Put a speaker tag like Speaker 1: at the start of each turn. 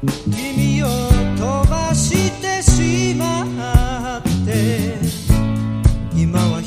Speaker 1: 君を飛ばしてしまって今は